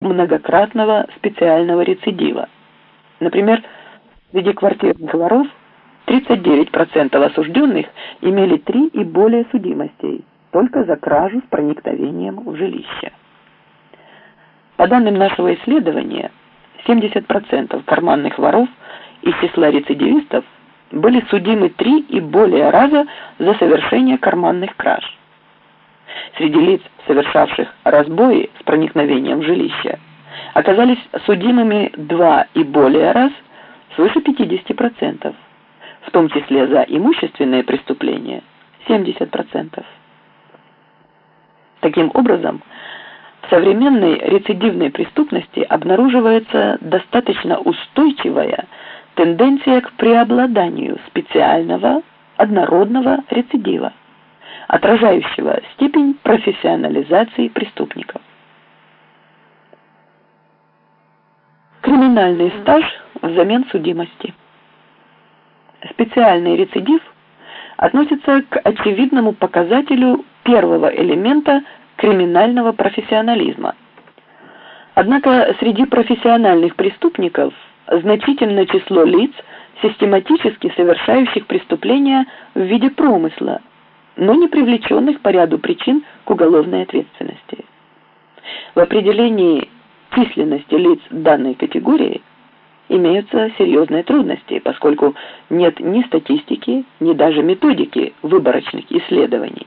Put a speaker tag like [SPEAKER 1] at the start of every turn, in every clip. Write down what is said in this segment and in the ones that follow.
[SPEAKER 1] многократного специального рецидива. Например, среди квартирных воров 39% осужденных имели три и более судимостей только за кражу с проникновением в жилище. По данным нашего исследования, 70% карманных воров из числа рецидивистов были судимы три и более раза за совершение карманных краж. Среди лиц, совершавших разбои с проникновением в жилище, оказались судимыми два и более раз свыше 50%, в том числе за имущественные преступления 70%. Таким образом, в современной рецидивной преступности обнаруживается достаточно устойчивая тенденция к преобладанию специального однородного рецидива отражающего степень профессионализации преступников. Криминальный стаж взамен судимости. Специальный рецидив относится к очевидному показателю первого элемента криминального профессионализма. Однако среди профессиональных преступников значительное число лиц, систематически совершающих преступления в виде промысла, но не привлеченных по ряду причин к уголовной ответственности. В определении численности лиц данной категории имеются серьезные трудности, поскольку нет ни статистики, ни даже методики выборочных исследований.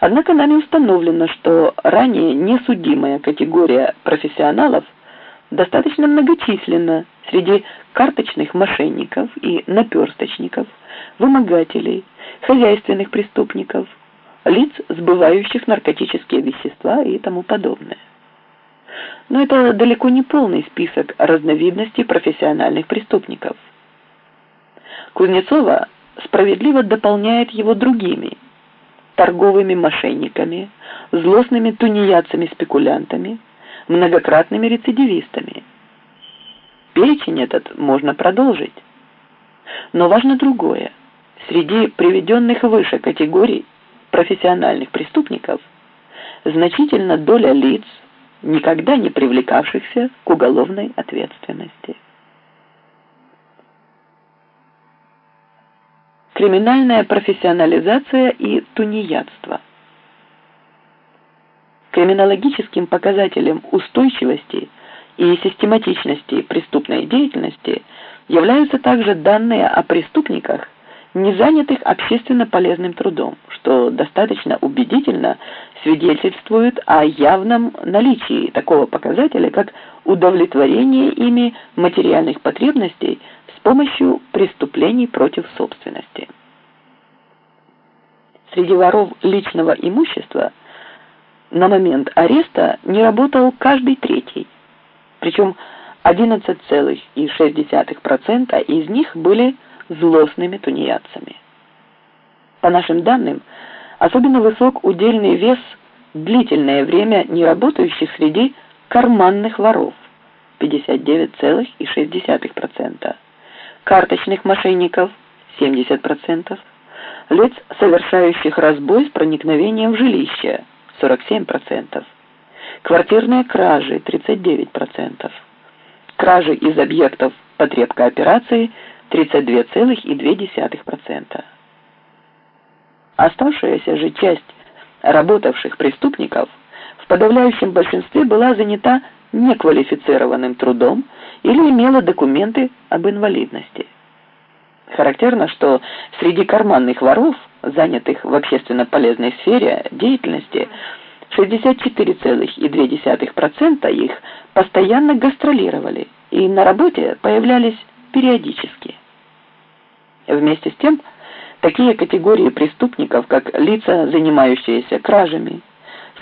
[SPEAKER 1] Однако нами установлено, что ранее несудимая категория профессионалов достаточно многочисленна среди карточных мошенников и наперсточников, вымогателей, хозяйственных преступников, лиц, сбывающих наркотические вещества и тому подобное. Но это далеко не полный список разновидностей профессиональных преступников. Кузнецова справедливо дополняет его другими торговыми мошенниками, злостными тунеядцами-спекулянтами, многократными рецидивистами. Перечень этот можно продолжить. Но важно другое. Среди приведенных выше категорий профессиональных преступников значительно доля лиц, никогда не привлекавшихся к уголовной ответственности. Криминальная профессионализация и тунеядство. Криминологическим показателем устойчивости и систематичности преступной деятельности являются также данные о преступниках, не занятых общественно полезным трудом, что достаточно убедительно свидетельствует о явном наличии такого показателя, как удовлетворение ими материальных потребностей с помощью преступлений против собственности. Среди воров личного имущества на момент ареста не работал каждый третий, причем 11,6% из них были злостными тунеядцами. По нашим данным, особенно высок удельный вес длительное время не работающих среди карманных воров 59,6%, карточных мошенников 70%, лиц, совершающих разбой с проникновением в жилище 47%, квартирные кражи 39%, кражи из объектов потреб кооперации 32,2%. Оставшаяся же часть работавших преступников в подавляющем большинстве была занята неквалифицированным трудом или имела документы об инвалидности. Характерно, что среди карманных воров, занятых в общественно полезной сфере деятельности, 64,2% их постоянно гастролировали и на работе появлялись периодически. Вместе с тем, такие категории преступников, как лица, занимающиеся кражами,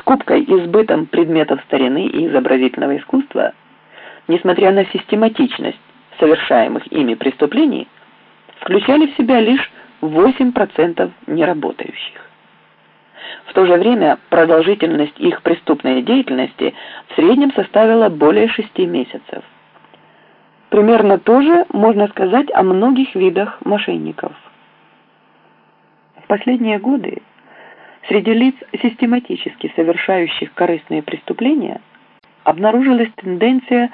[SPEAKER 1] скупкой и сбытом предметов старины и изобразительного искусства, несмотря на систематичность совершаемых ими преступлений, включали в себя лишь 8% неработающих. В то же время продолжительность их преступной деятельности в среднем составила более 6 месяцев. Примерно то же можно сказать о многих видах мошенников. В последние годы среди лиц, систематически совершающих корыстные преступления, обнаружилась тенденция